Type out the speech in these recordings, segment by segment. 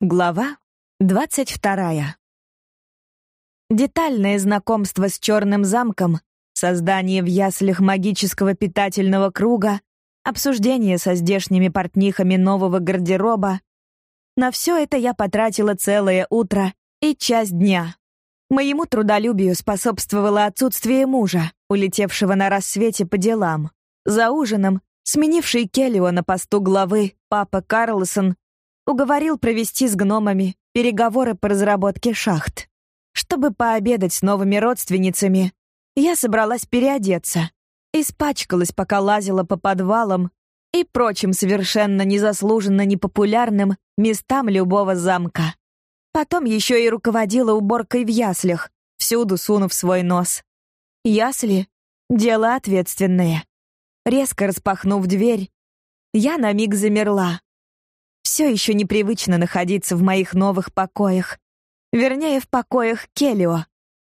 Глава двадцать вторая. Детальное знакомство с Черным замком, создание в яслях магического питательного круга, обсуждение со здешними портнихами нового гардероба. На все это я потратила целое утро и часть дня. Моему трудолюбию способствовало отсутствие мужа, улетевшего на рассвете по делам. За ужином, сменивший Келлио на посту главы, папа Карлсон уговорил провести с гномами переговоры по разработке шахт. Чтобы пообедать с новыми родственницами, я собралась переодеться. Испачкалась, пока лазила по подвалам и прочим совершенно незаслуженно непопулярным местам любого замка. Потом еще и руководила уборкой в яслях, всюду сунув свой нос. Ясли — дело ответственное. Резко распахнув дверь, я на миг замерла. Все еще непривычно находиться в моих новых покоях. Вернее, в покоях Келио.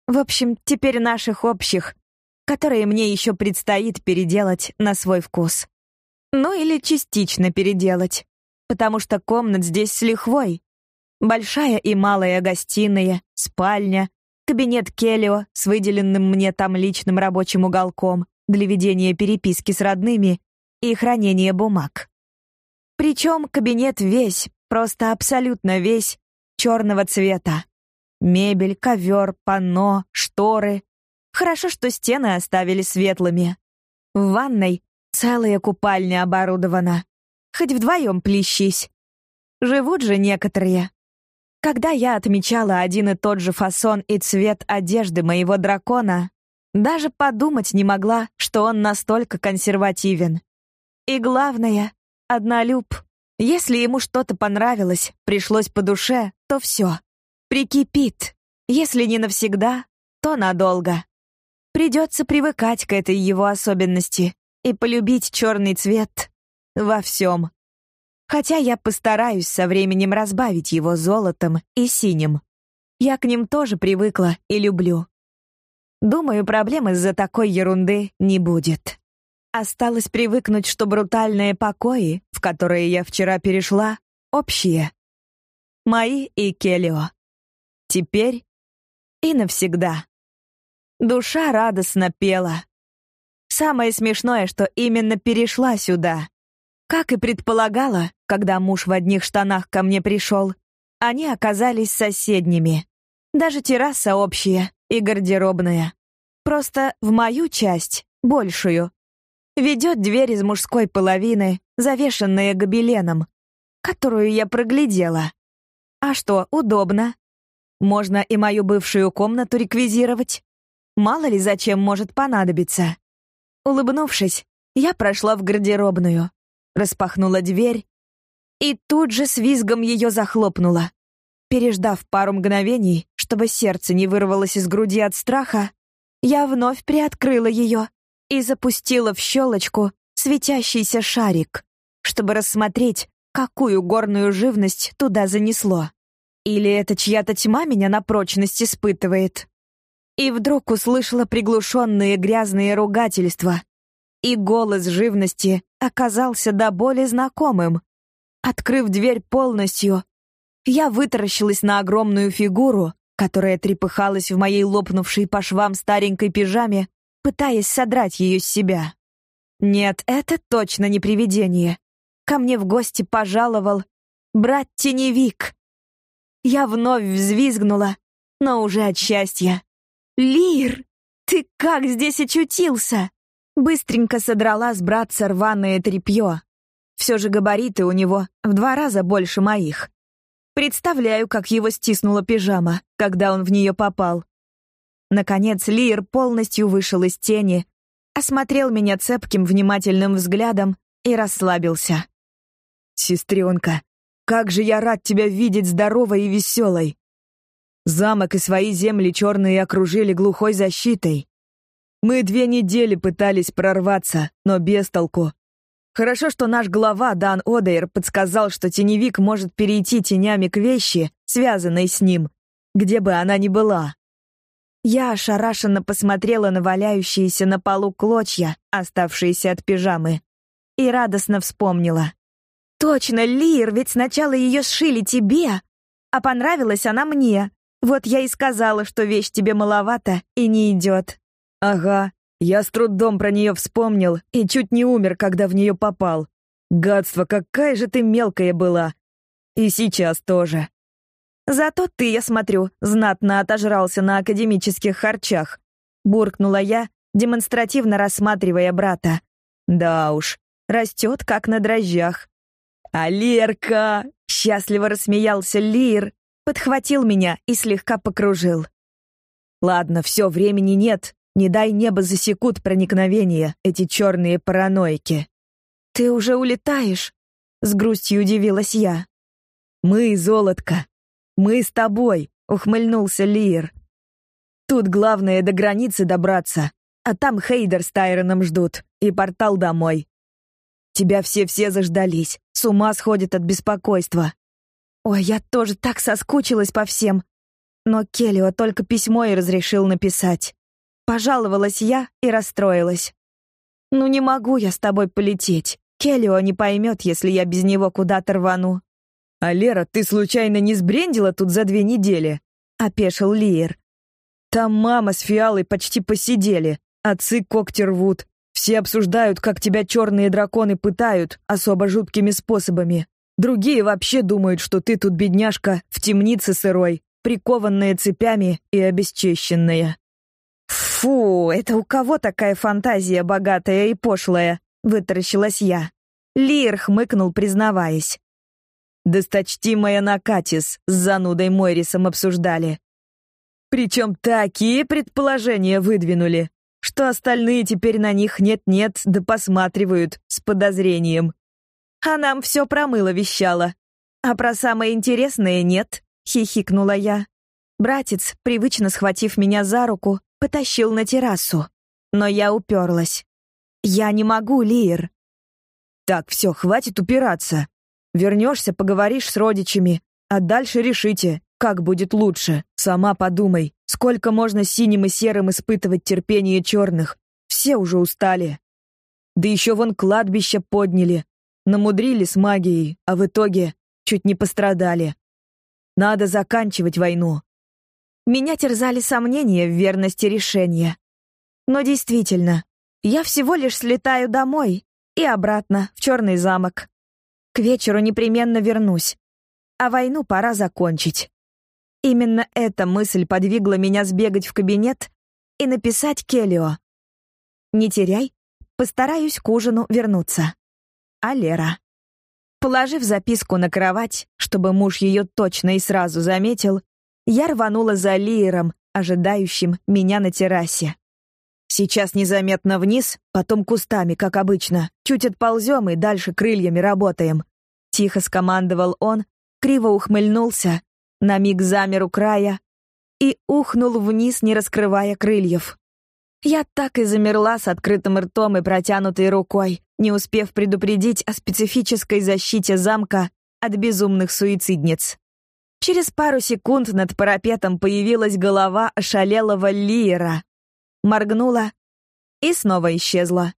В общем, теперь наших общих, которые мне еще предстоит переделать на свой вкус. Ну или частично переделать, потому что комнат здесь с лихвой. Большая и малая гостиная, спальня, кабинет Келио с выделенным мне там личным рабочим уголком для ведения переписки с родными и хранения бумаг. Причем кабинет весь, просто абсолютно весь, черного цвета. Мебель, ковер, панно, шторы. Хорошо, что стены оставили светлыми. В ванной целая купальня оборудована. Хоть вдвоем плещись. Живут же некоторые. Когда я отмечала один и тот же фасон и цвет одежды моего дракона, даже подумать не могла, что он настолько консервативен. И главное, Однолюб. Если ему что-то понравилось, пришлось по душе, то все. Прикипит. Если не навсегда, то надолго. Придется привыкать к этой его особенности и полюбить черный цвет во всем. Хотя я постараюсь со временем разбавить его золотом и синим. Я к ним тоже привыкла и люблю. Думаю, проблем из-за такой ерунды не будет. Осталось привыкнуть, что брутальные покои, в которые я вчера перешла, общие. Мои и Келио. Теперь и навсегда. Душа радостно пела. Самое смешное, что именно перешла сюда. Как и предполагала, когда муж в одних штанах ко мне пришел, они оказались соседними. Даже терраса общая и гардеробная. Просто в мою часть, большую, ведет дверь из мужской половины, завешенная гобеленом, которую я проглядела. А что, удобно. Можно и мою бывшую комнату реквизировать. Мало ли зачем может понадобиться. Улыбнувшись, я прошла в гардеробную, распахнула дверь и тут же с визгом ее захлопнула. Переждав пару мгновений, чтобы сердце не вырвалось из груди от страха, я вновь приоткрыла ее и запустила в щелочку светящийся шарик, чтобы рассмотреть, какую горную живность туда занесло. Или это чья-то тьма меня на прочность испытывает? И вдруг услышала приглушенные грязные ругательства, и голос живности оказался до боли знакомым. Открыв дверь полностью, я вытаращилась на огромную фигуру, которая трепыхалась в моей лопнувшей по швам старенькой пижаме пытаясь содрать ее с себя. Нет, это точно не привидение. Ко мне в гости пожаловал брат-теневик. Я вновь взвизгнула, но уже от счастья. «Лир, ты как здесь очутился?» Быстренько содрала с братца рваное тряпье. Все же габариты у него в два раза больше моих. Представляю, как его стиснула пижама, когда он в нее попал. Наконец Лир полностью вышел из тени, осмотрел меня цепким, внимательным взглядом и расслабился. «Сестренка, как же я рад тебя видеть здоровой и веселой! Замок и свои земли черные окружили глухой защитой. Мы две недели пытались прорваться, но без толку. Хорошо, что наш глава Дан Одейр подсказал, что теневик может перейти тенями к вещи, связанной с ним, где бы она ни была. Я ошарашенно посмотрела на валяющиеся на полу клочья, оставшиеся от пижамы, и радостно вспомнила. «Точно, Лир, ведь сначала ее сшили тебе, а понравилась она мне. Вот я и сказала, что вещь тебе маловато и не идет». «Ага, я с трудом про нее вспомнил и чуть не умер, когда в нее попал. Гадство, какая же ты мелкая была. И сейчас тоже». «Зато ты, я смотрю, знатно отожрался на академических харчах», буркнула я, демонстративно рассматривая брата. «Да уж, растет как на дрожжах». «А Лерка!» — счастливо рассмеялся Лир, подхватил меня и слегка покружил. «Ладно, все, времени нет. Не дай небо засекут проникновение, эти черные параноики». «Ты уже улетаешь?» — с грустью удивилась я. «Мы, золотко, мы с тобой», — ухмыльнулся Лир. «Тут главное до границы добраться, а там Хейдер с Тайроном ждут, и портал домой. Тебя все-все заждались, с ума сходят от беспокойства». «Ой, я тоже так соскучилась по всем. Но Келлио только письмо и разрешил написать. Пожаловалась я и расстроилась. Ну не могу я с тобой полететь. Келлио не поймет, если я без него куда-то рвану. «А Лера, ты случайно не сбрендила тут за две недели?» — опешил Лиер. «Там мама с Фиалой почти посидели, отцы когти рвут. Все обсуждают, как тебя черные драконы пытают особо жуткими способами. Другие вообще думают, что ты тут, бедняжка, в темнице сырой, прикованная цепями и обесчещенная». «Фу, это у кого такая фантазия богатая и пошлая?» — вытаращилась я. Лир хмыкнул, признаваясь. Досточтимая Накатис с занудой Мойрисом обсуждали. Причем такие предположения выдвинули, что остальные теперь на них нет-нет, да посматривают с подозрением. А нам все промыло вещало. А про самое интересное нет, хихикнула я. Братец, привычно схватив меня за руку, потащил на террасу. Но я уперлась. Я не могу, Лир. Так, все, хватит упираться. Вернешься, поговоришь с родичами, а дальше решите, как будет лучше. Сама подумай, сколько можно синим и серым испытывать терпение черных. Все уже устали. Да еще вон кладбище подняли. Намудрили с магией, а в итоге чуть не пострадали. Надо заканчивать войну. Меня терзали сомнения в верности решения. Но действительно, я всего лишь слетаю домой и обратно, в Черный замок. К вечеру непременно вернусь. А войну пора закончить. Именно эта мысль подвигла меня сбегать в кабинет и написать Келио. «Не теряй, постараюсь к ужину вернуться». А Лера. Положив записку на кровать, чтобы муж ее точно и сразу заметил, я рванула за Лиером, ожидающим меня на террасе. Сейчас незаметно вниз, потом кустами, как обычно. Чуть отползем и дальше крыльями работаем. Тихо скомандовал он, криво ухмыльнулся, на миг замер у края и ухнул вниз, не раскрывая крыльев. Я так и замерла с открытым ртом и протянутой рукой, не успев предупредить о специфической защите замка от безумных суицидниц. Через пару секунд над парапетом появилась голова ошалелого Лиера, моргнула и снова исчезла.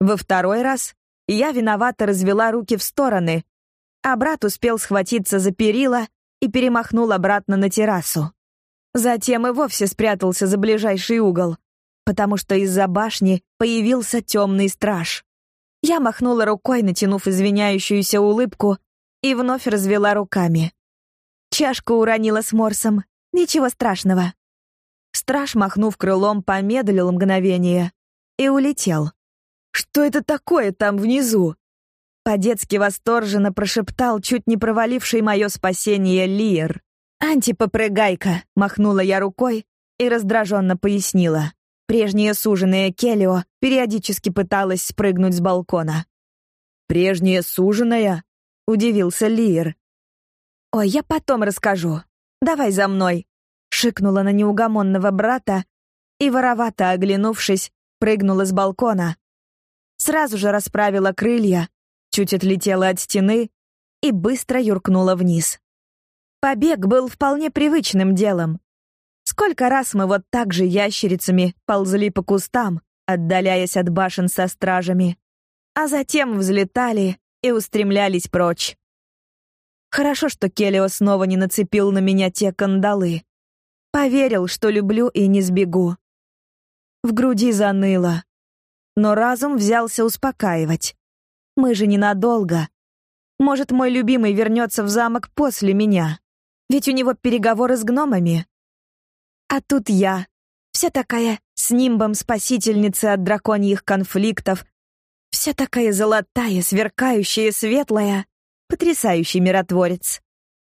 Во второй раз я виновато развела руки в стороны, а брат успел схватиться за перила и перемахнул обратно на террасу. Затем и вовсе спрятался за ближайший угол, потому что из-за башни появился темный страж. Я махнула рукой, натянув извиняющуюся улыбку, и вновь развела руками. Чашку уронила с морсом. Ничего страшного. Страж, махнув крылом, помедлил мгновение и улетел. «Что это такое там внизу?» По-детски восторженно прошептал чуть не проваливший мое спасение Лир. «Антипопрыгайка!» — махнула я рукой и раздраженно пояснила. Прежняя суженая Келио периодически пыталась спрыгнуть с балкона. «Прежняя суженая?» — удивился Лир. «Ой, я потом расскажу. Давай за мной!» шикнула на неугомонного брата и, воровато оглянувшись, прыгнула с балкона. Сразу же расправила крылья, чуть отлетела от стены и быстро юркнула вниз. Побег был вполне привычным делом. Сколько раз мы вот так же ящерицами ползли по кустам, отдаляясь от башен со стражами, а затем взлетали и устремлялись прочь. Хорошо, что Келио снова не нацепил на меня те кандалы. Поверил, что люблю и не сбегу. В груди заныло. Но разум взялся успокаивать. Мы же ненадолго. Может, мой любимый вернется в замок после меня. Ведь у него переговоры с гномами. А тут я, вся такая с нимбом спасительницы от драконьих конфликтов, вся такая золотая, сверкающая, светлая, потрясающий миротворец.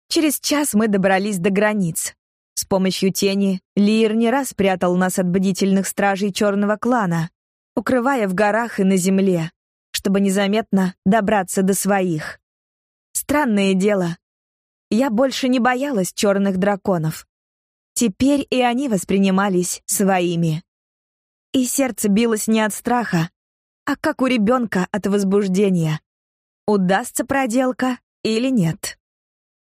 Через час мы добрались до границ. С помощью тени Лир не раз прятал нас от бдительных стражей черного клана, укрывая в горах и на земле, чтобы незаметно добраться до своих. Странное дело. Я больше не боялась черных драконов. Теперь и они воспринимались своими. И сердце билось не от страха, а как у ребенка от возбуждения. Удастся проделка или нет?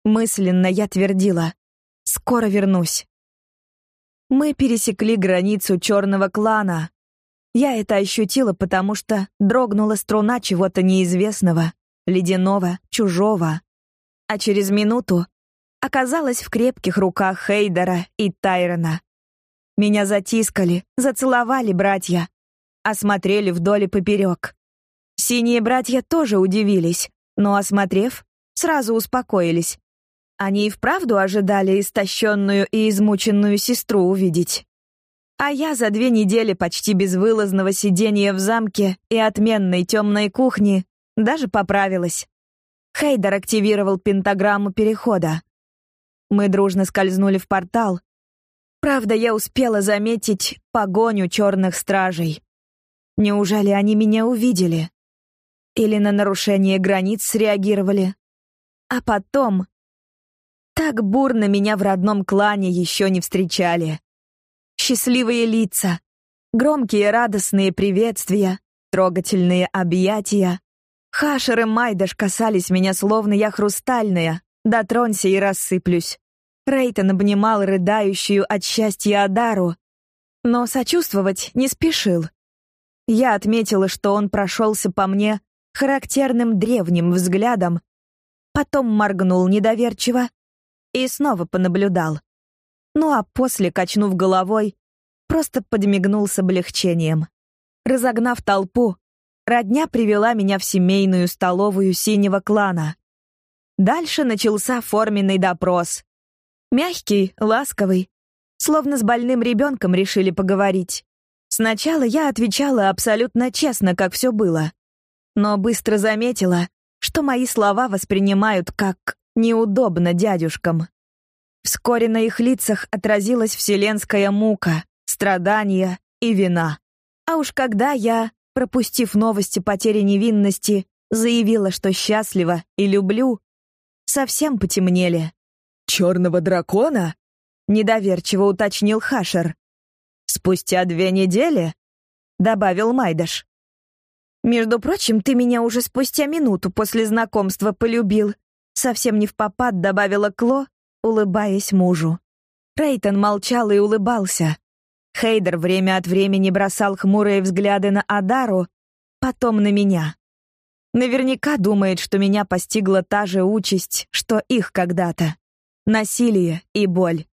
Мысленно я твердила. Скоро вернусь. Мы пересекли границу черного клана. Я это ощутила, потому что дрогнула струна чего-то неизвестного, ледяного, чужого. А через минуту оказалась в крепких руках Хейдера и Тайрона. Меня затискали, зацеловали братья, осмотрели вдоль и поперек. Синие братья тоже удивились, но, осмотрев, сразу успокоились. Они и вправду ожидали истощенную и измученную сестру увидеть. А я за две недели почти безвылазного сидения в замке и отменной темной кухни даже поправилась. Хейдер активировал пентаграмму перехода. Мы дружно скользнули в портал. Правда, я успела заметить погоню черных стражей. Неужели они меня увидели? Или на нарушение границ среагировали? А потом... Так бурно меня в родном клане еще не встречали. Счастливые лица, громкие радостные приветствия, трогательные объятия. Хашер и Майдаш касались меня, словно я хрустальная, Дотронься и рассыплюсь. Рейтон обнимал рыдающую от счастья Адару, но сочувствовать не спешил. Я отметила, что он прошелся по мне характерным древним взглядом, потом моргнул недоверчиво и снова понаблюдал. Ну а после, качнув головой, просто подмигнул с облегчением. Разогнав толпу, родня привела меня в семейную столовую синего клана. Дальше начался форменный допрос. Мягкий, ласковый, словно с больным ребенком решили поговорить. Сначала я отвечала абсолютно честно, как все было. Но быстро заметила, что мои слова воспринимают как неудобно дядюшкам. Вскоре на их лицах отразилась вселенская мука, страдания и вина. А уж когда я, пропустив новости потери невинности, заявила, что счастлива и люблю, совсем потемнели. «Черного дракона?» — недоверчиво уточнил Хашер. «Спустя две недели?» — добавил Майдаш. «Между прочим, ты меня уже спустя минуту после знакомства полюбил», совсем не в попад добавила Кло, улыбаясь мужу. Рейтон молчал и улыбался. Хейдер время от времени бросал хмурые взгляды на Адару, потом на меня. Наверняка думает, что меня постигла та же участь, что их когда-то. Насилие и боль.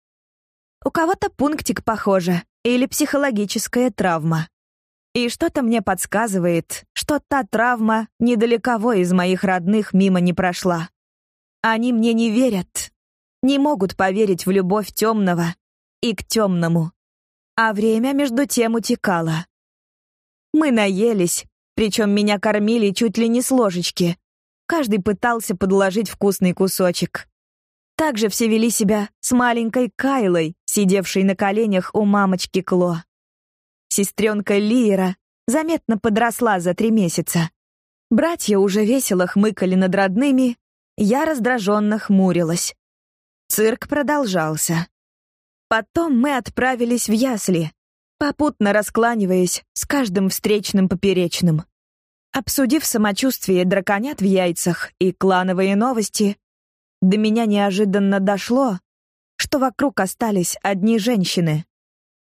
У кого-то пунктик, похоже, или психологическая травма. И что-то мне подсказывает, что та травма недалекого из моих родных мимо не прошла. Они мне не верят, не могут поверить в любовь темного и к темному. А время между тем утекало. Мы наелись, причем меня кормили чуть ли не с ложечки. Каждый пытался подложить вкусный кусочек. Также все вели себя с маленькой Кайлой, сидевшей на коленях у мамочки Кло. Сестренка Лиера заметно подросла за три месяца. Братья уже весело хмыкали над родными, я раздраженно хмурилась. Цирк продолжался. Потом мы отправились в ясли, попутно раскланиваясь с каждым встречным поперечным. Обсудив самочувствие драконят в яйцах и клановые новости, до меня неожиданно дошло, что вокруг остались одни женщины.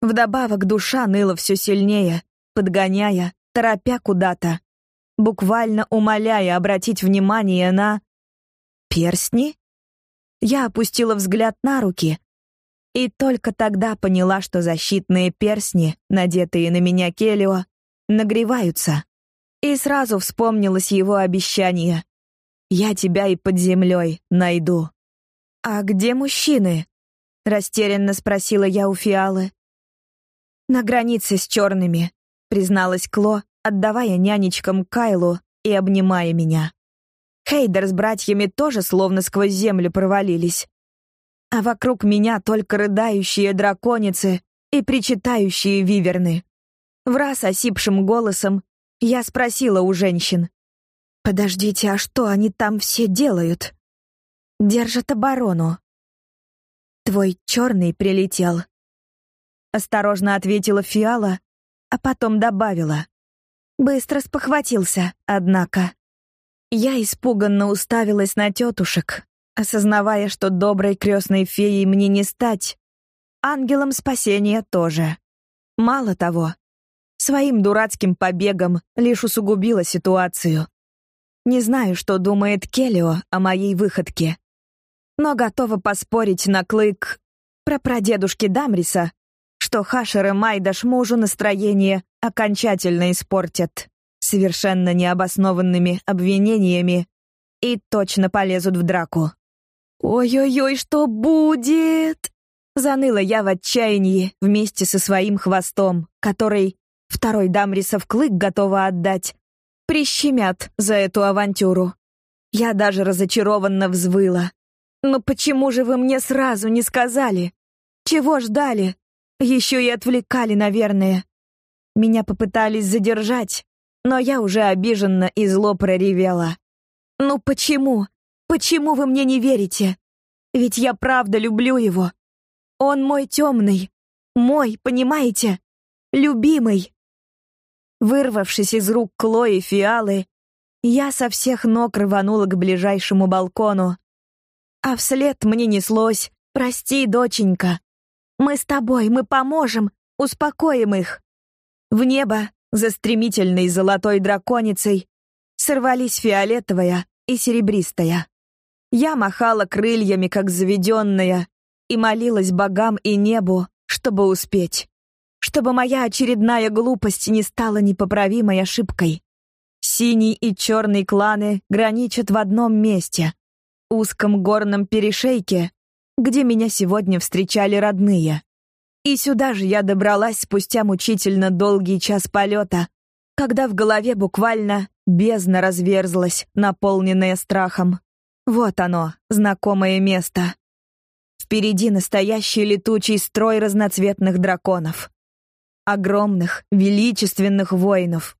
Вдобавок душа ныла все сильнее, подгоняя, торопя куда-то, буквально умоляя обратить внимание на... перстни? Я опустила взгляд на руки, и только тогда поняла, что защитные перстни, надетые на меня Келио, нагреваются. И сразу вспомнилось его обещание. «Я тебя и под землей найду». «А где мужчины?» — растерянно спросила я у Фиалы. «На границе с черными», — призналась Кло, отдавая нянечкам Кайлу и обнимая меня. Хейдер с братьями тоже словно сквозь землю провалились а вокруг меня только рыдающие драконицы и причитающие виверны. В раз осипшим голосом я спросила у женщин. «Подождите, а что они там все делают?» «Держат оборону». «Твой черный прилетел», — осторожно ответила Фиала, а потом добавила. Быстро спохватился, однако. Я испуганно уставилась на тетушек, осознавая, что доброй крестной феей мне не стать, ангелом спасения тоже. Мало того, своим дурацким побегом лишь усугубила ситуацию. Не знаю, что думает Келио о моей выходке, но готова поспорить на клык про прадедушки Дамриса, что Хашер и Майдаш мужу настроение окончательно испортят совершенно необоснованными обвинениями и точно полезут в драку. «Ой-ой-ой, что будет?» Заныла я в отчаянии вместе со своим хвостом, который второй Дамрисов клык готова отдать. Прищемят за эту авантюру. Я даже разочарованно взвыла. «Но почему же вы мне сразу не сказали? Чего ждали? Еще и отвлекали, наверное. Меня попытались задержать, но я уже обиженно и зло проревела. «Ну почему? Почему вы мне не верите? Ведь я правда люблю его. Он мой темный. Мой, понимаете? Любимый. Вырвавшись из рук Клои Фиалы, я со всех ног рванула к ближайшему балкону. А вслед мне неслось «Прости, доченька. Мы с тобой, мы поможем, успокоим их». В небо, за стремительной золотой драконицей, сорвались фиолетовая и серебристая. Я махала крыльями, как заведенная, и молилась богам и небу, чтобы успеть. Чтобы моя очередная глупость не стала непоправимой ошибкой. Синий и черный кланы граничат в одном месте — узком горном перешейке, где меня сегодня встречали родные. И сюда же я добралась спустя мучительно долгий час полета, когда в голове буквально бездна разверзлась, наполненная страхом. Вот оно, знакомое место. Впереди настоящий летучий строй разноцветных драконов. Огромных, величественных воинов.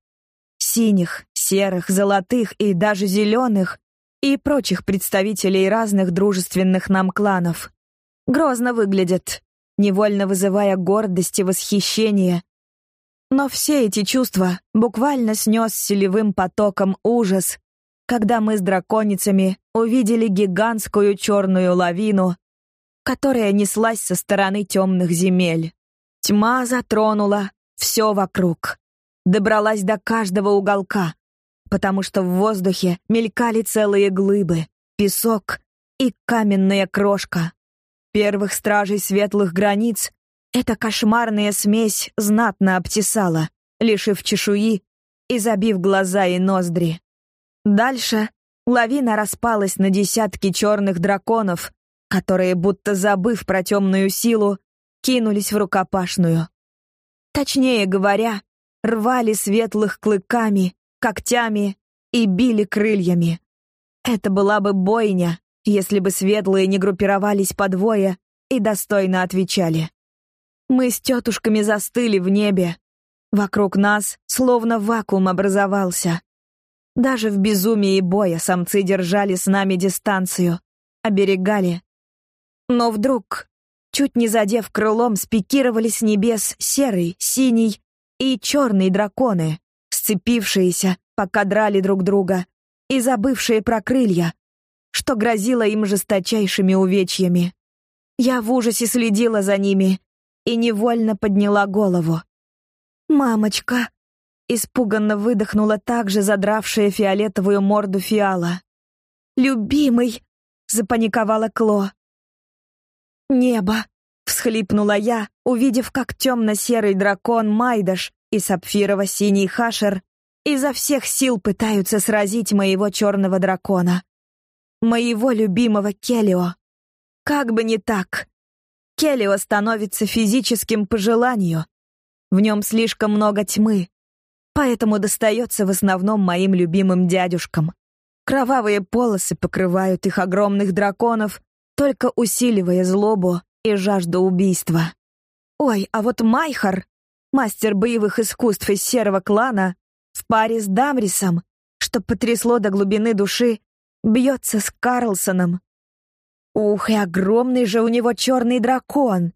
Синих, серых, золотых и даже зеленых и прочих представителей разных дружественных нам кланов. Грозно выглядят, невольно вызывая гордость и восхищение. Но все эти чувства буквально снес селевым потоком ужас, когда мы с драконицами увидели гигантскую черную лавину, которая неслась со стороны темных земель. Тьма затронула все вокруг, добралась до каждого уголка, потому что в воздухе мелькали целые глыбы, песок и каменная крошка. Первых стражей светлых границ эта кошмарная смесь знатно обтесала, лишив чешуи и забив глаза и ноздри. Дальше лавина распалась на десятки черных драконов, которые, будто забыв про темную силу, кинулись в рукопашную. Точнее говоря, рвали светлых клыками, когтями и били крыльями. Это была бы бойня, если бы светлые не группировались по двое и достойно отвечали. Мы с тетушками застыли в небе. Вокруг нас словно вакуум образовался. Даже в безумии боя самцы держали с нами дистанцию, оберегали. Но вдруг, чуть не задев крылом, спикировали с небес серый, синий и черный драконы, сцепившиеся, пока драли друг друга, и забывшие про крылья, что грозило им жесточайшими увечьями. Я в ужасе следила за ними и невольно подняла голову. «Мамочка!» — испуганно выдохнула также задравшая фиолетовую морду фиала. «Любимый!» — запаниковала Кло. «Небо!» — всхлипнула я, увидев, как темно-серый дракон Майдаш и сапфирово-синий Хашер изо всех сил пытаются сразить моего черного дракона. Моего любимого Келио. Как бы не так. Келио становится физическим по желанию. В нем слишком много тьмы, поэтому достается в основном моим любимым дядюшкам. Кровавые полосы покрывают их огромных драконов, только усиливая злобу и жажду убийства. Ой, а вот Майхар, мастер боевых искусств из серого клана, в паре с Дамрисом, что потрясло до глубины души, бьется с Карлсоном. Ух, и огромный же у него черный дракон.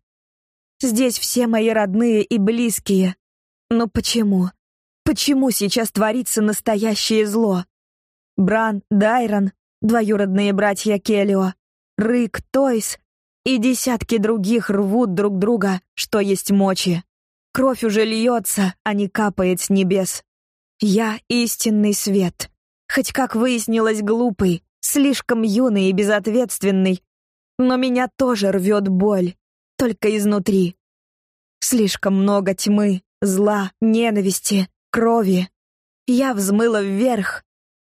Здесь все мои родные и близкие. Но почему? Почему сейчас творится настоящее зло? Бран, Дайрон, двоюродные братья Келио, Рык, Тойс и десятки других рвут друг друга, что есть мочи. Кровь уже льется, а не капает с небес. Я истинный свет. Хоть как выяснилось глупый, слишком юный и безответственный, но меня тоже рвет боль, только изнутри. Слишком много тьмы, зла, ненависти, крови. Я взмыла вверх.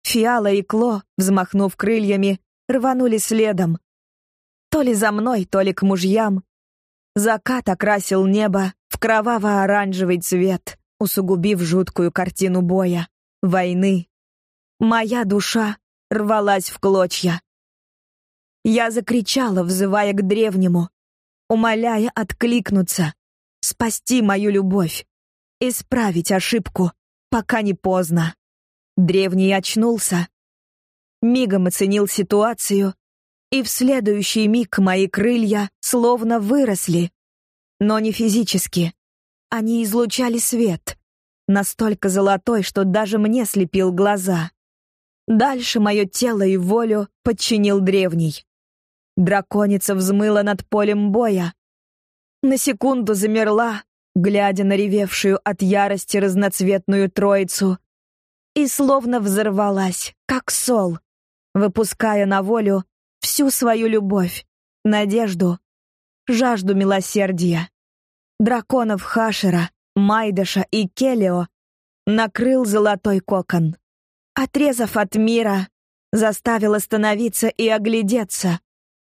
Фиала и Кло, взмахнув крыльями, рванули следом. То ли за мной, то ли к мужьям. Закат окрасил небо в кроваво-оранжевый цвет усугубив жуткую картину боя, войны. Моя душа рвалась в клочья. Я закричала, взывая к древнему, умоляя откликнуться, спасти мою любовь, исправить ошибку, пока не поздно. Древний очнулся, мигом оценил ситуацию, и в следующий миг мои крылья словно выросли, но не физически, они излучали свет, настолько золотой, что даже мне слепил глаза. Дальше мое тело и волю подчинил древний. Драконица взмыла над полем боя. На секунду замерла, глядя на ревевшую от ярости разноцветную троицу, и словно взорвалась, как сол, выпуская на волю всю свою любовь, надежду, жажду милосердия драконов Хашера, Майдаша и Келио накрыл золотой кокон. Отрезав от мира, заставил остановиться и оглядеться,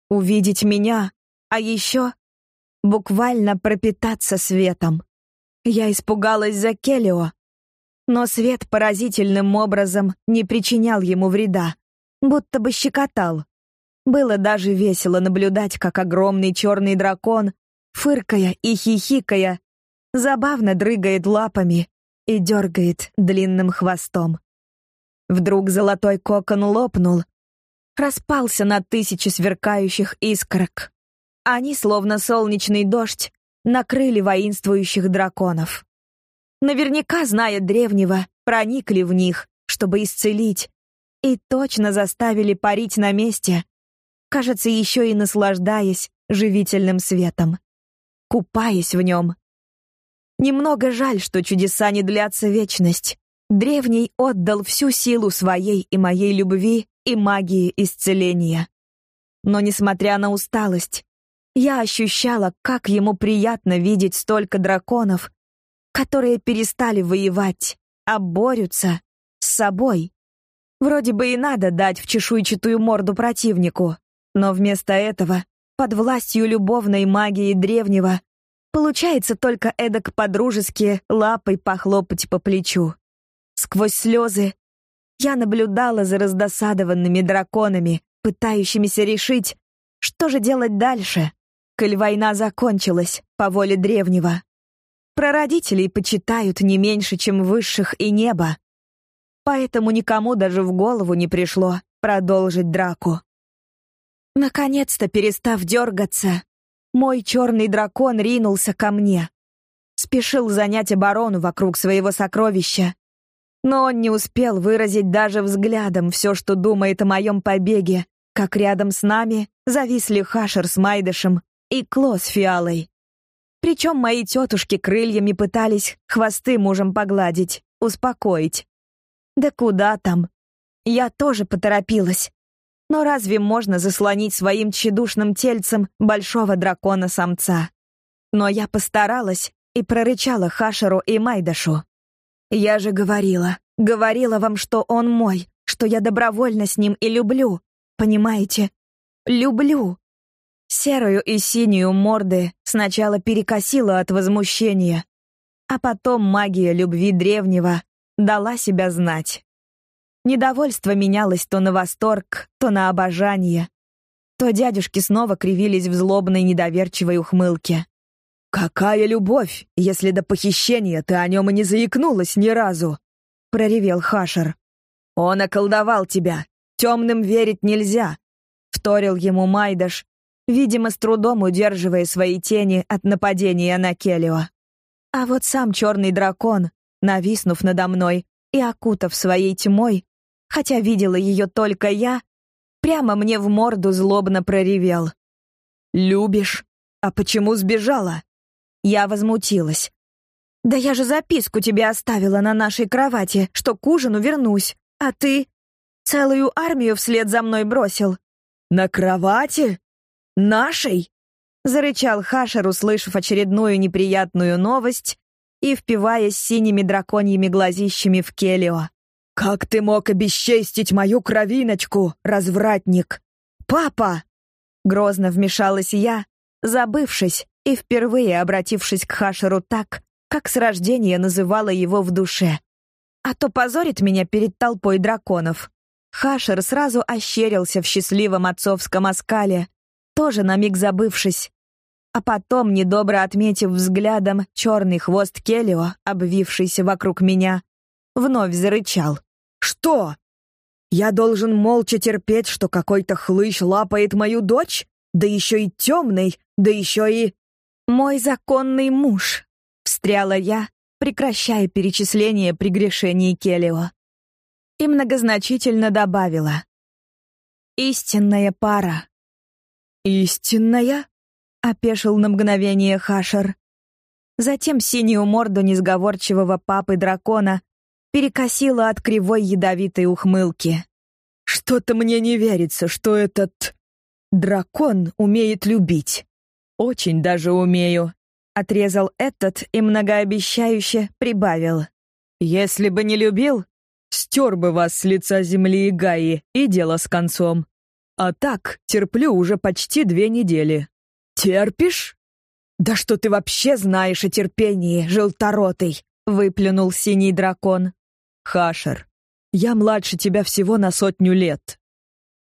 увидеть меня, а еще буквально пропитаться светом. Я испугалась за Келио, но свет поразительным образом не причинял ему вреда, будто бы щекотал. Было даже весело наблюдать, как огромный черный дракон фыркая и хихикая, забавно дрыгает лапами и дергает длинным хвостом. Вдруг золотой кокон лопнул, распался на тысячи сверкающих искорок. Они, словно солнечный дождь, накрыли воинствующих драконов. Наверняка, зная древнего, проникли в них, чтобы исцелить, и точно заставили парить на месте, кажется, еще и наслаждаясь живительным светом купаясь в нем. Немного жаль, что чудеса не длятся вечность. Древний отдал всю силу своей и моей любви и магии исцеления. Но, несмотря на усталость, я ощущала, как ему приятно видеть столько драконов, которые перестали воевать, а борются с собой. Вроде бы и надо дать в чешуйчатую морду противнику, но вместо этого под властью любовной магии древнего, получается только эдак по-дружески лапой похлопать по плечу. Сквозь слезы я наблюдала за раздосадованными драконами, пытающимися решить, что же делать дальше, коль война закончилась по воле древнего. Прародителей почитают не меньше, чем высших и небо. Поэтому никому даже в голову не пришло продолжить драку. Наконец-то, перестав дергаться, мой черный дракон ринулся ко мне. Спешил занять оборону вокруг своего сокровища. Но он не успел выразить даже взглядом все, что думает о моем побеге, как рядом с нами зависли Хашер с Майдышем и Кло с фиалой. Причем мои тетушки крыльями пытались хвосты мужем погладить, успокоить. Да куда там? Я тоже поторопилась. Но разве можно заслонить своим тщедушным тельцем большого дракона-самца? Но я постаралась и прорычала Хашеру и Майдашу. «Я же говорила, говорила вам, что он мой, что я добровольно с ним и люблю. Понимаете? Люблю!» Серую и синюю морды сначала перекосила от возмущения, а потом магия любви древнего дала себя знать. Недовольство менялось то на восторг, то на обожание. То дядюшки снова кривились в злобной недоверчивой ухмылке. «Какая любовь, если до похищения ты о нем и не заикнулась ни разу!» — проревел Хашер. «Он околдовал тебя. Темным верить нельзя!» — вторил ему Майдаш, видимо, с трудом удерживая свои тени от нападения на Келио. А вот сам черный дракон, нависнув надо мной и окутав своей тьмой, хотя видела ее только я, прямо мне в морду злобно проревел. «Любишь? А почему сбежала?» Я возмутилась. «Да я же записку тебе оставила на нашей кровати, что к ужину вернусь, а ты целую армию вслед за мной бросил». «На кровати? Нашей?» Зарычал Хашер, услышав очередную неприятную новость и впиваясь синими драконьими глазищами в Келио. «Как ты мог обесчестить мою кровиночку, развратник? Папа!» Грозно вмешалась я, забывшись и впервые обратившись к Хашеру так, как с рождения называла его в душе. А то позорит меня перед толпой драконов. Хашер сразу ощерился в счастливом отцовском оскале, тоже на миг забывшись. А потом, недобро отметив взглядом черный хвост Келио, обвившийся вокруг меня, вновь зарычал. «Что? Я должен молча терпеть, что какой-то хлыщ лапает мою дочь? Да еще и темный, да еще и...» «Мой законный муж», — встряла я, прекращая перечисление прегрешений Келио. И многозначительно добавила. «Истинная пара». «Истинная?» — опешил на мгновение Хашер. Затем синюю морду несговорчивого папы дракона перекосила от кривой ядовитой ухмылки. «Что-то мне не верится, что этот дракон умеет любить. Очень даже умею», — отрезал этот и многообещающе прибавил. «Если бы не любил, стер бы вас с лица земли и Гаи, и дело с концом. А так терплю уже почти две недели». «Терпишь?» «Да что ты вообще знаешь о терпении, желторотый?» — выплюнул синий дракон. Хашер, я младше тебя всего на сотню лет.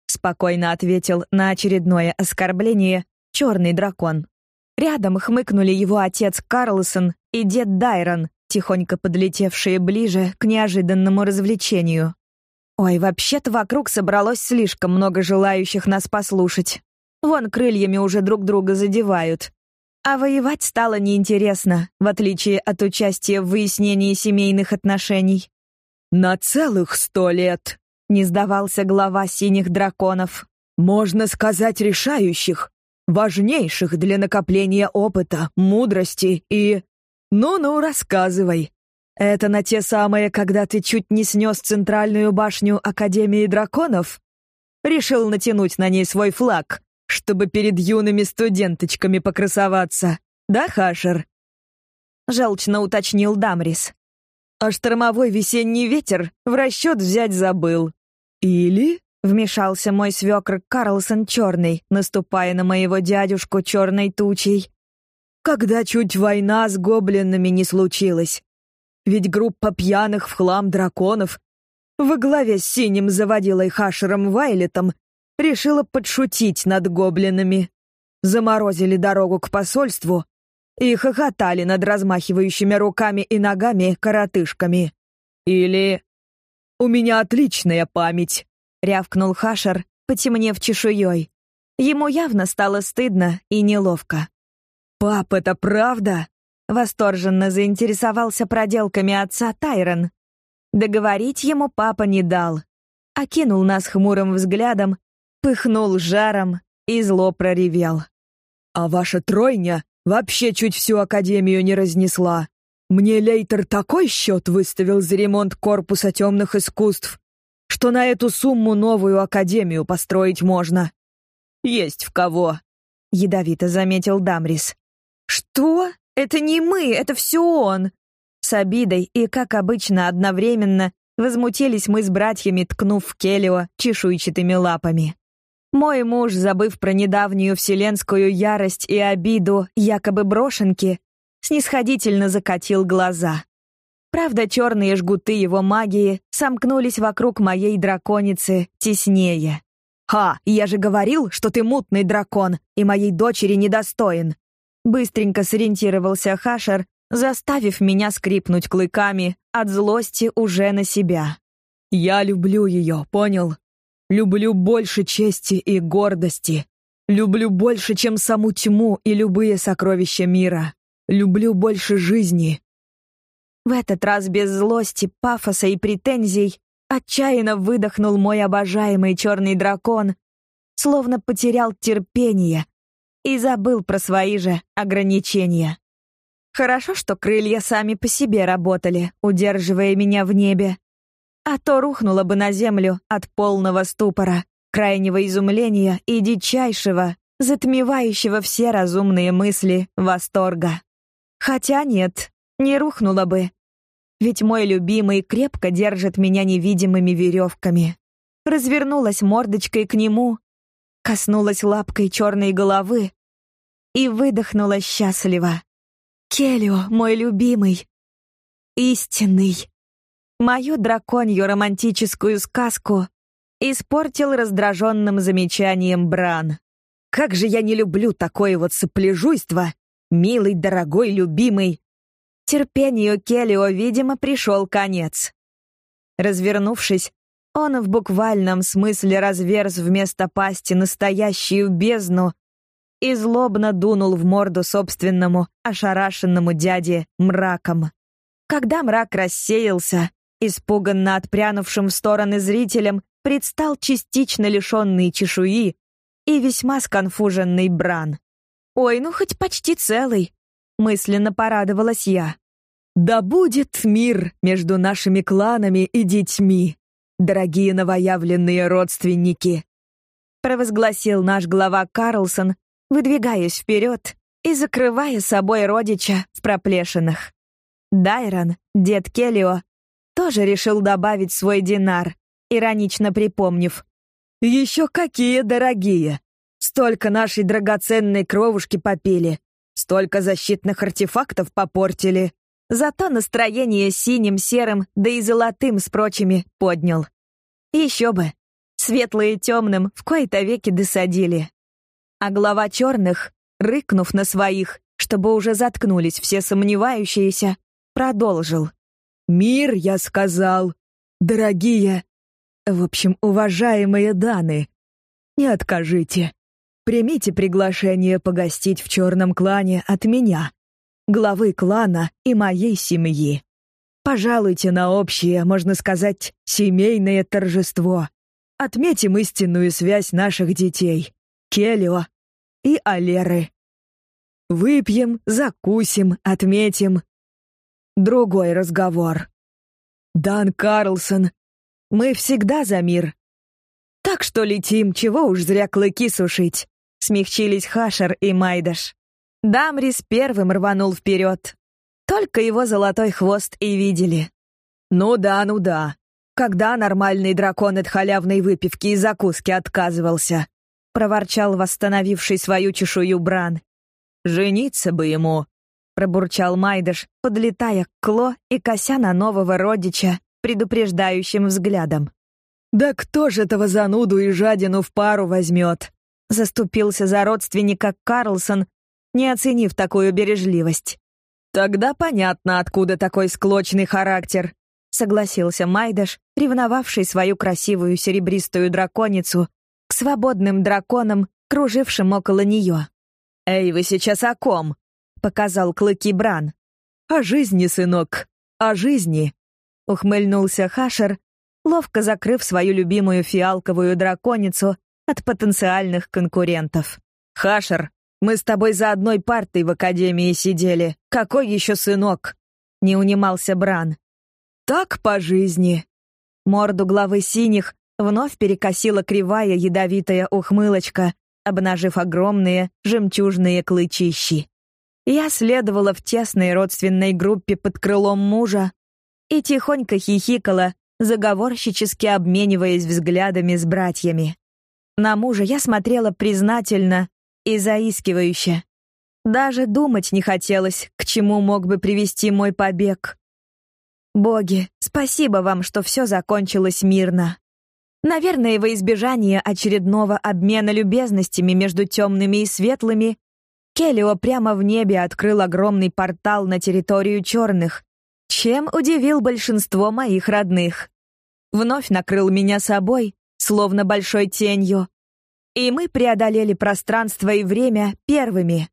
Спокойно ответил на очередное оскорбление черный дракон. Рядом хмыкнули его отец Карлсон и дед Дайрон, тихонько подлетевшие ближе к неожиданному развлечению. Ой, вообще-то вокруг собралось слишком много желающих нас послушать. Вон крыльями уже друг друга задевают. А воевать стало неинтересно, в отличие от участия в выяснении семейных отношений. «На целых сто лет!» — не сдавался глава синих драконов. «Можно сказать, решающих, важнейших для накопления опыта, мудрости и... Ну-ну, рассказывай. Это на те самые, когда ты чуть не снес центральную башню Академии драконов? Решил натянуть на ней свой флаг, чтобы перед юными студенточками покрасоваться, да, Хашер?» Желчно уточнил Дамрис а штормовой весенний ветер в расчет взять забыл. Или, — вмешался мой свекр Карлсон Черный, наступая на моего дядюшку черной тучей, когда чуть война с гоблинами не случилась. Ведь группа пьяных в хлам драконов во главе с синим заводилой Хашером Вайлетом решила подшутить над гоблинами. Заморозили дорогу к посольству и хохотали над размахивающими руками и ногами коротышками. Или «У меня отличная память», — рявкнул Хашер, потемнев чешуей. Ему явно стало стыдно и неловко. «Пап, это правда?» — восторженно заинтересовался проделками отца Тайрон. Договорить ему папа не дал. Окинул нас хмурым взглядом, пыхнул жаром и зло проревел. А ваша тройня вообще чуть всю Академию не разнесла. Мне Лейтер такой счет выставил за ремонт корпуса темных искусств, что на эту сумму новую Академию построить можно. Есть в кого, — ядовито заметил Дамрис. «Что? Это не мы, это все он!» С обидой и, как обычно, одновременно возмутились мы с братьями, ткнув в Келио чешуйчатыми лапами. Мой муж, забыв про недавнюю вселенскую ярость и обиду якобы брошенки, снисходительно закатил глаза. Правда, черные жгуты его магии сомкнулись вокруг моей драконицы теснее. «Ха, я же говорил, что ты мутный дракон и моей дочери недостоин!» Быстренько сориентировался Хашер, заставив меня скрипнуть клыками от злости уже на себя. «Я люблю ее, понял? Люблю больше чести и гордости. Люблю больше, чем саму тьму и любые сокровища мира. Люблю больше жизни». В этот раз без злости, пафоса и претензий отчаянно выдохнул мой обожаемый черный дракон, словно потерял терпение и забыл про свои же ограничения. Хорошо, что крылья сами по себе работали, удерживая меня в небе, а то рухнула бы на землю от полного ступора, крайнего изумления и дичайшего, затмевающего все разумные мысли, восторга. Хотя нет, не рухнула бы. Ведь мой любимый крепко держит меня невидимыми веревками. Развернулась мордочкой к нему, коснулась лапкой черной головы и выдохнула счастливо. «Келио, мой любимый, истинный». Мою драконью романтическую сказку испортил раздраженным замечанием Бран. «Как же я не люблю такое вот сопляжуйство, милый, дорогой, любимый!» Терпению Келлио, видимо, пришел конец. Развернувшись, он в буквальном смысле разверз вместо пасти настоящую бездну и злобно дунул в морду собственному, ошарашенному дяде мраком. Когда мрак рассеялся, Испуганно отпрянувшим в стороны зрителям предстал частично лишенный чешуи и весьма сконфуженный Бран. «Ой, ну хоть почти целый!» — мысленно порадовалась я. «Да будет мир между нашими кланами и детьми, дорогие новоявленные родственники!» провозгласил наш глава Карлсон, выдвигаясь вперед и закрывая собой родича в проплешинах. Дайрон, дед Келлио, тоже решил добавить свой динар, иронично припомнив. «Еще какие дорогие! Столько нашей драгоценной кровушки попили, столько защитных артефактов попортили. Зато настроение синим, серым, да и золотым с прочими поднял. Еще бы, светлые темным в кои-то веки досадили. А глава черных, рыкнув на своих, чтобы уже заткнулись все сомневающиеся, продолжил. «Мир, я сказал, дорогие, в общем, уважаемые Даны, не откажите. Примите приглашение погостить в черном клане от меня, главы клана и моей семьи. Пожалуйте на общее, можно сказать, семейное торжество. Отметим истинную связь наших детей, Келио и Алеры. Выпьем, закусим, отметим, Другой разговор. Дан Карлсон, мы всегда за мир. Так что летим, чего уж зря клыки сушить. Смягчились Хашер и Майдаш. Дамрис первым рванул вперед. Только его золотой хвост и видели. Ну да, ну да. Когда нормальный дракон от халявной выпивки и закуски отказывался? Проворчал восстановивший свою чешую Бран. Жениться бы ему, пробурчал Майдаш, подлетая к Кло и кося на нового родича предупреждающим взглядом. «Да кто же этого зануду и жадину в пару возьмет?» Заступился за родственника Карлсон, не оценив такую бережливость. «Тогда понятно, откуда такой склочный характер», — согласился Майдаш, ревновавший свою красивую серебристую драконицу к свободным драконам, кружившим около нее. «Эй, вы сейчас о ком?» — показал клыки Бран. «О жизни, сынок, о жизни!» — ухмыльнулся Хашер, ловко закрыв свою любимую фиалковую драконицу от потенциальных конкурентов. «Хашер, Мы с тобой за одной партой в академии сидели. Какой еще сынок?» — не унимался Бран. «Так по жизни». Морду главы синих вновь перекосила кривая ядовитая ухмылочка, обнажив огромные жемчужные клычищи. Я следовала в тесной родственной группе под крылом мужа и тихонько хихикала, заговорщически обмениваясь взглядами с братьями. На мужа я смотрела признательно и заискивающе. Даже думать не хотелось, к чему мог бы привести мой побег. Боги, спасибо вам, что все закончилось мирно. Наверное, во избежание очередного обмена любезностями между темными и светлыми, Келлио прямо в небе открыл огромный портал на территорию черных, чем удивил большинство моих родных. Вновь накрыл меня собой, словно большой тенью, и мы преодолели пространство и время первыми.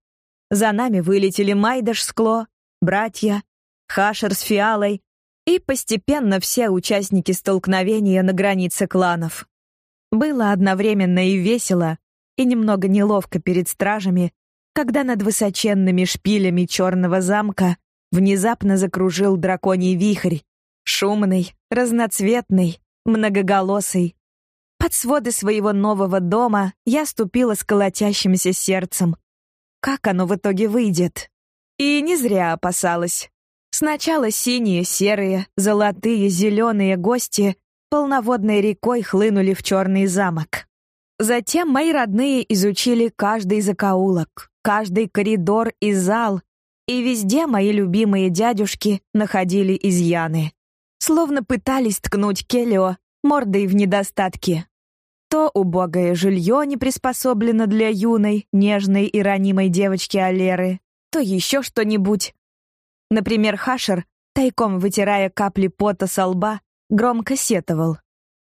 За нами вылетели Майдаш с Кло, братья, Хашер с Фиалой и постепенно все участники столкновения на границе кланов. Было одновременно и весело, и немного неловко перед стражами, когда над высоченными шпилями черного замка внезапно закружил драконий вихрь, шумный, разноцветный, многоголосый. Под своды своего нового дома я ступила с колотящимся сердцем. Как оно в итоге выйдет? И не зря опасалась. Сначала синие, серые, золотые, зеленые гости полноводной рекой хлынули в черный замок. Затем мои родные изучили каждый закоулок, каждый коридор и зал, и везде мои любимые дядюшки находили изъяны. Словно пытались ткнуть Келлио мордой в недостатки. То убогое жилье не приспособлено для юной, нежной и ранимой девочки Алеры, то еще что-нибудь, Например, Хашер, тайком вытирая капли пота со лба, громко сетовал.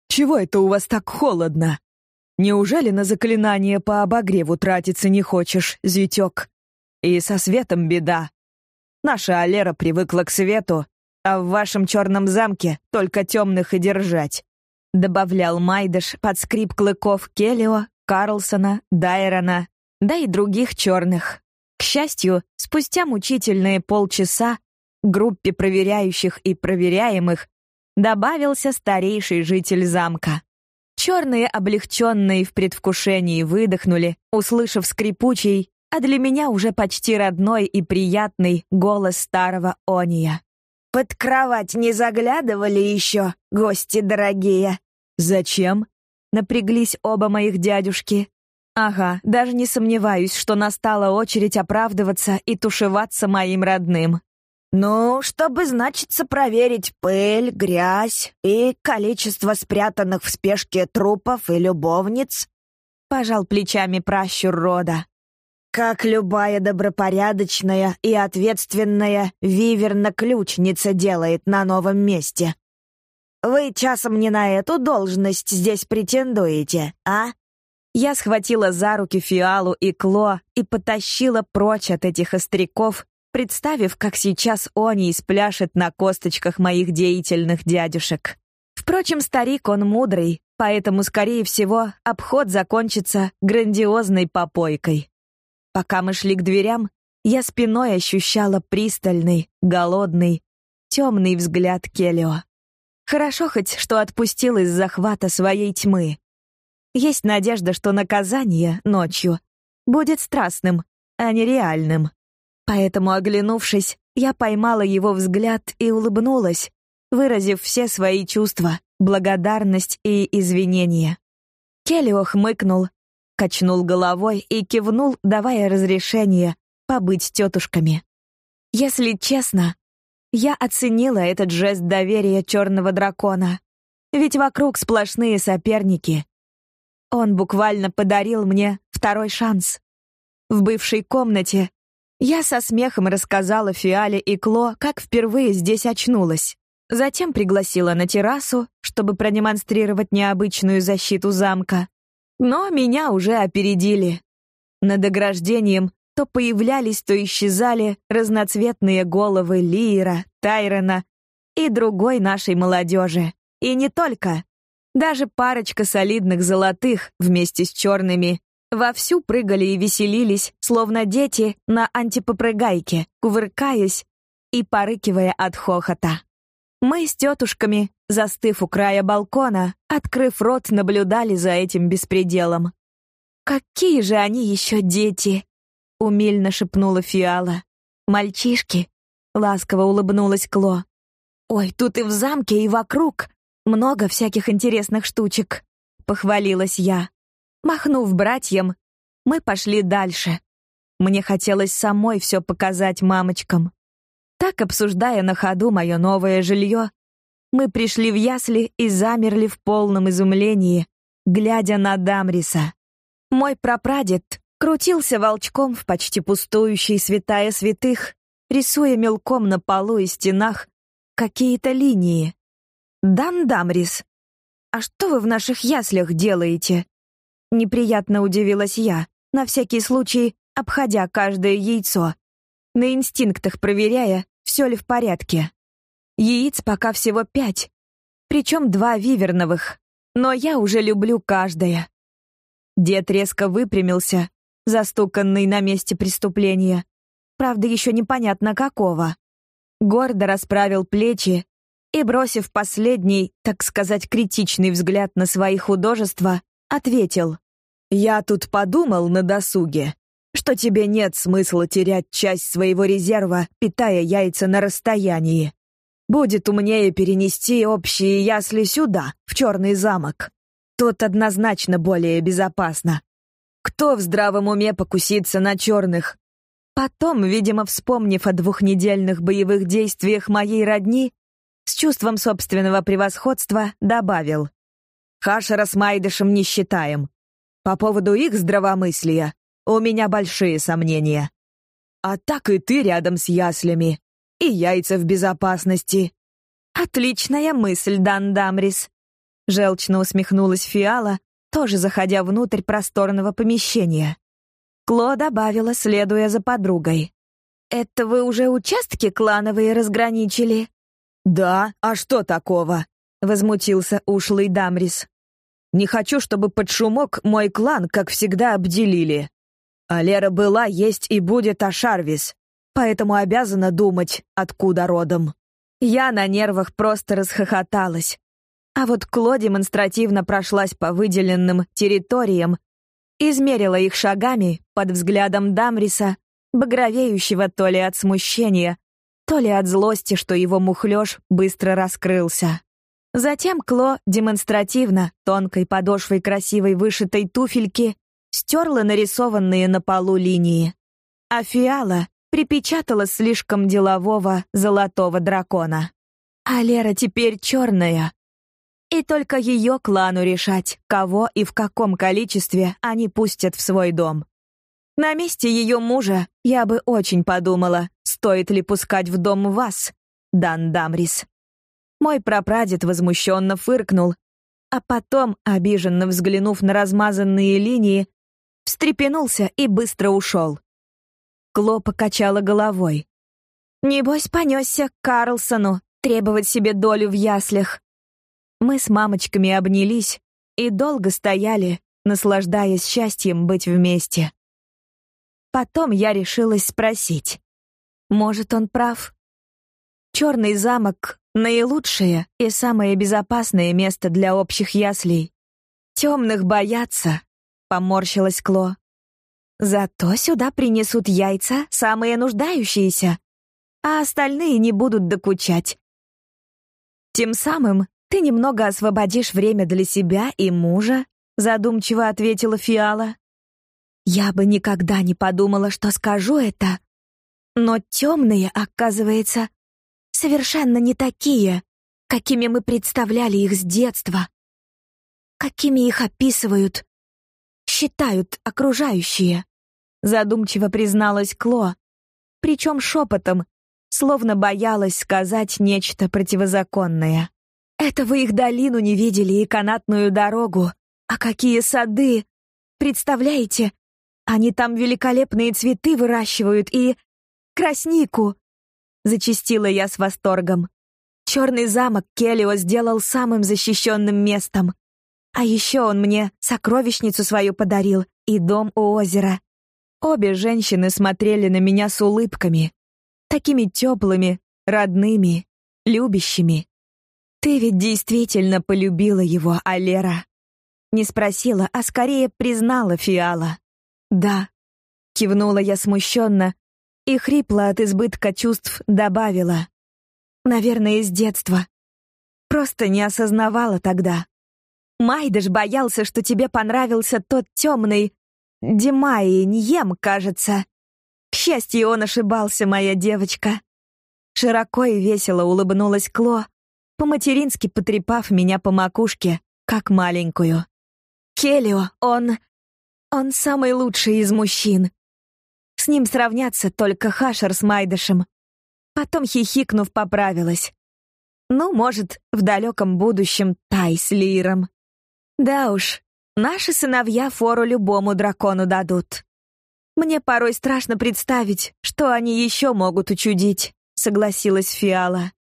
«Чего это у вас так холодно? Неужели на заклинание по обогреву тратиться не хочешь, зятек? И со светом беда. Наша Алера привыкла к свету, а в вашем черном замке только темных и держать», добавлял Майдаш под скрип клыков Келлио, Карлсона, Дайрона, да и других черных. К счастью, спустя мучительные полчаса группе проверяющих и проверяемых добавился старейший житель замка. Черные, облегченные в предвкушении, выдохнули, услышав скрипучий, а для меня уже почти родной и приятный голос старого Ония. «Под кровать не заглядывали еще, гости дорогие?» «Зачем?» — напряглись оба моих дядюшки. Ага, даже не сомневаюсь, что настала очередь оправдываться и тушеваться моим родным. «Ну, чтобы, значится, проверить пыль, грязь и количество спрятанных в спешке трупов и любовниц», — пожал плечами пращур рода. «Как любая добропорядочная и ответственная виверна-ключница делает на новом месте. Вы часом не на эту должность здесь претендуете, а?» Я схватила за руки Фиалу и Кло и потащила прочь от этих остряков, представив, как сейчас они спляшет на косточках моих деятельных дядюшек. Впрочем, старик он мудрый, поэтому, скорее всего, обход закончится грандиозной попойкой. Пока мы шли к дверям, я спиной ощущала пристальный, голодный, темный взгляд Келио. Хорошо хоть, что отпустил из захвата своей тьмы. Есть надежда, что наказание ночью будет страстным, а не реальным. Поэтому, оглянувшись, я поймала его взгляд и улыбнулась, выразив все свои чувства, благодарность и извинения. Келлио хмыкнул, качнул головой и кивнул, давая разрешение побыть тетушками. Если честно, я оценила этот жест доверия черного дракона, ведь вокруг сплошные соперники, он буквально подарил мне второй шанс. В бывшей комнате я со смехом рассказала Фиале и Кло, как впервые здесь очнулась. Затем пригласила на террасу, чтобы продемонстрировать необычную защиту замка. Но меня уже опередили. Над ограждением то появлялись, то исчезали разноцветные головы Лиера, Тайрона и другой нашей молодежи. И не только. Даже парочка солидных золотых вместе с черными Вовсю прыгали и веселились, словно дети на антипопрыгайке, кувыркаясь и порыкивая от хохота. Мы с тетушками, застыв у края балкона, открыв рот, наблюдали за этим беспределом. «Какие же они еще дети!» — умильно шепнула Фиала. «Мальчишки!» — ласково улыбнулась Кло. «Ой, тут и в замке, и вокруг много всяких интересных штучек», — похвалилась я. Махнув братьям, мы пошли дальше. Мне хотелось самой все показать мамочкам. Так, обсуждая на ходу мое новое жилье, мы пришли в ясли и замерли в полном изумлении, глядя на Дамриса. Мой прапрадед крутился волчком в почти пустующей святая святых, рисуя мелком на полу и стенах какие-то линии. «Дан Дамрис, а что вы в наших яслях делаете?» Неприятно удивилась я, на всякий случай обходя каждое яйцо, на инстинктах проверяя, все ли в порядке. Яиц пока всего пять, причем два виверновых, но я уже люблю каждое. Дед резко выпрямился, застуканный на месте преступления. Правда, еще непонятно какого. Гордо расправил плечи и, бросив последний, так сказать, критичный взгляд на свои художества, ответил. «Я тут подумал на досуге, что тебе нет смысла терять часть своего резерва, питая яйца на расстоянии. Будет умнее перенести общие ясли сюда, в Черный замок. Тут однозначно более безопасно. Кто в здравом уме покусится на черных? Потом, видимо, вспомнив о двухнедельных боевых действиях моей родни, с чувством собственного превосходства добавил. Хашера с Майдышем не считаем. По поводу их здравомыслия у меня большие сомнения. А так и ты рядом с яслями. И яйца в безопасности. Отличная мысль, Дан Дамрис. Желчно усмехнулась Фиала, тоже заходя внутрь просторного помещения. Кло добавила, следуя за подругой. «Это вы уже участки клановые разграничили?» «Да, а что такого?» — возмутился ушлый Дамрис. «Не хочу, чтобы под шумок мой клан, как всегда, обделили. А Лера была, есть и будет Ашарвис, поэтому обязана думать, откуда родом». Я на нервах просто расхохоталась. А вот Кло демонстративно прошлась по выделенным территориям, измерила их шагами под взглядом Дамриса, багровеющего то ли от смущения, то ли от злости, что его мухлёж быстро раскрылся. Затем Кло демонстративно, тонкой подошвой красивой вышитой туфельки, стерла нарисованные на полу линии. А Фиала припечатала слишком делового золотого дракона. А Лера теперь черная. И только ее клану решать, кого и в каком количестве они пустят в свой дом. На месте ее мужа я бы очень подумала, стоит ли пускать в дом вас, Дан Дамрис. Мой прапрадед возмущенно фыркнул, а потом, обиженно взглянув на размазанные линии, встрепенулся и быстро ушел. Кло покачала головой. Небось, понесся к Карлсону требовать себе долю в яслях. Мы с мамочками обнялись и долго стояли, наслаждаясь счастьем быть вместе. Потом я решилась спросить. Может, он прав? Черный замок — наилучшее и самое безопасное место для общих яслей. Темных боятся, — поморщилась Кло. Зато сюда принесут яйца самые нуждающиеся, а остальные не будут докучать. Тем самым ты немного освободишь время для себя и мужа, задумчиво ответила Фиала. Я бы никогда не подумала, что скажу это, но темные, оказывается, совершенно не такие, какими мы представляли их с детства, какими их описывают считают окружающие», — задумчиво призналась Кло, причем шепотом, словно боялась сказать нечто противозаконное. «Это вы их долину не видели и канатную дорогу. А какие сады! Представляете, они там великолепные цветы выращивают и... краснику!» Зачистила я с восторгом. Черный замок Келлио сделал самым защищенным местом. А еще он мне сокровищницу свою подарил, и дом у озера. Обе женщины смотрели на меня с улыбками, такими теплыми, родными, любящими. Ты ведь действительно полюбила его, Алера. Не спросила, а скорее признала Фиала. Да. Кивнула я смущенно и хрипло от избытка чувств добавила. Наверное, из детства. Просто не осознавала тогда. Майдаш боялся, что тебе понравился тот темный... Димаи Ньем, кажется. К счастью, он ошибался, моя девочка. Широко и весело улыбнулась Кло, по-матерински потрепав меня по макушке, как маленькую. Келио, он... он самый лучший из мужчин. С ним сравняться только Хашер с Майдашем. Потом, хихикнув, поправилась. Ну, может, в далеком будущем Тай с Лиром. Да уж, наши сыновья фору любому дракону дадут. Мне порой страшно представить, что они еще могут учудить, согласилась Фиала.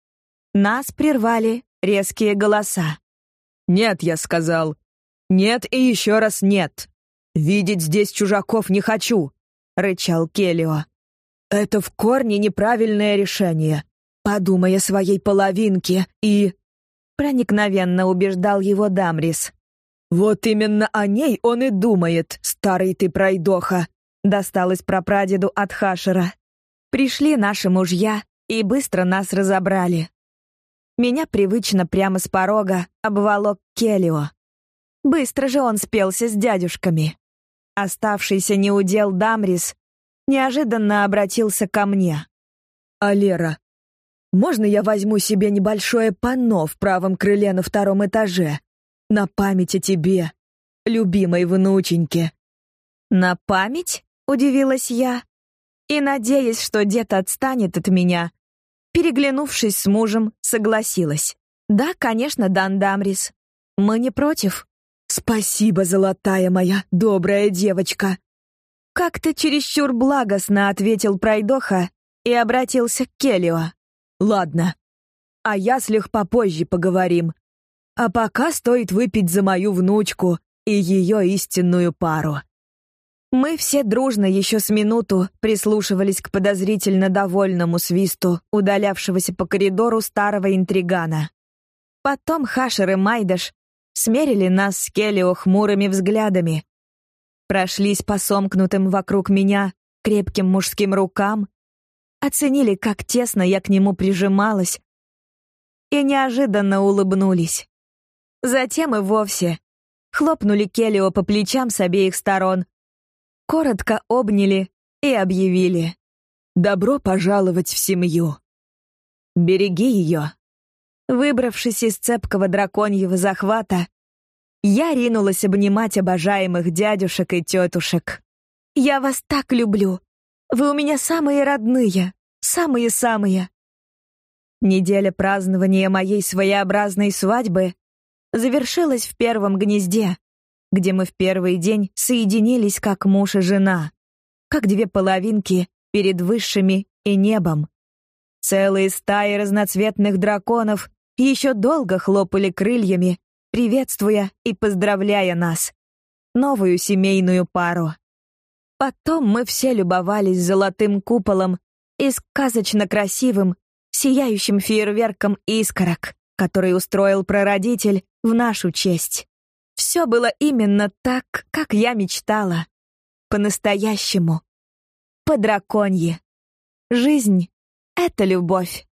Нас прервали резкие голоса. «Нет», — я сказал. «Нет и еще раз нет. Видеть здесь чужаков не хочу», — рычал Келио. «Это в корне неправильное решение. Подумай о своей половинке и...» Проникновенно убеждал его Дамрис. «Вот именно о ней он и думает, старый ты пройдоха», — досталось прапрадеду от Хашера. Пришли наши мужья и быстро нас разобрали. Меня привычно прямо с порога обволок Келио. Быстро же он спелся с дядюшками. Оставшийся неудел Дамрис неожиданно обратился ко мне. «Алера, можно я возьму себе небольшое панно в правом крыле на втором этаже? На память о тебе, любимой внученьке». «На память?» — удивилась я. И, надеясь, что дед отстанет от меня, переглянувшись с мужем, согласилась. «Да, конечно, Дан Дамрис. Мы не против». «Спасибо, золотая моя, добрая девочка!» Как-то чересчур благостно ответил Пройдоха и обратился к Келио. «Ладно, о яслях попозже поговорим. А пока стоит выпить за мою внучку и ее истинную пару». Мы все дружно еще с минуту прислушивались к подозрительно довольному свисту удалявшегося по коридору старого интригана. Потом Хашер и Майдаш смерили нас с Келлио хмурыми взглядами, прошлись по сомкнутым вокруг меня крепким мужским рукам, оценили, как тесно я к нему прижималась, и неожиданно улыбнулись. Затем и вовсе хлопнули Келлио по плечам с обеих сторон, коротко обняли и объявили «Добро пожаловать в семью! Береги ее!» Выбравшись из цепкого драконьего захвата, я ринулась обнимать обожаемых дядюшек и тетушек. «Я вас так люблю! Вы у меня самые родные, самые-самые!» Неделя празднования моей своеобразной свадьбы завершилась в первом гнезде, где мы в первый день соединились как муж и жена, как две половинки перед высшими и небом. Целые стаи разноцветных драконов еще долго хлопали крыльями, приветствуя и поздравляя нас, новую семейную пару. Потом мы все любовались золотым куполом и сказочно красивым, сияющим фейерверком искорок, который устроил прародитель в нашу честь. Все было именно так, как я мечтала. По-настоящему. По драконье. Жизнь — это любовь.